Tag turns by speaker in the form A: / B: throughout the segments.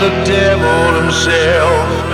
A: the devil himself.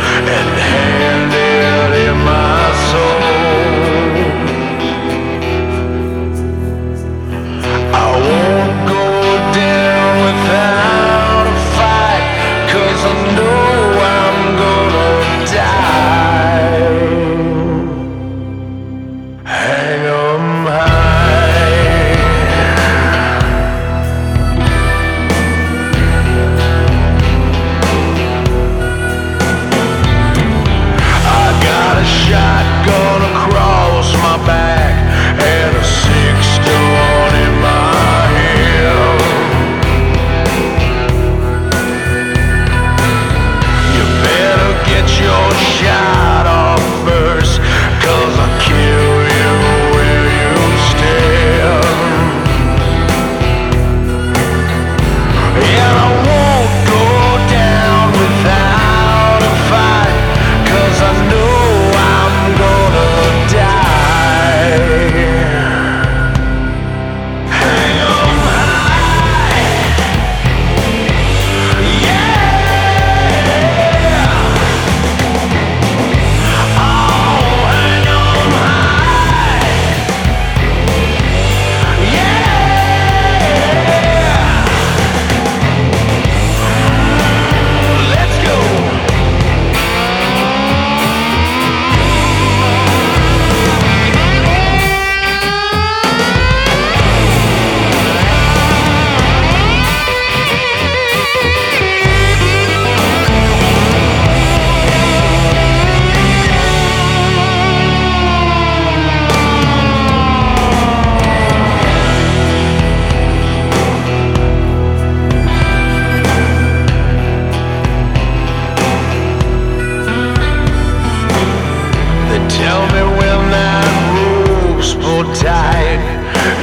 A: died.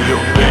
A: You're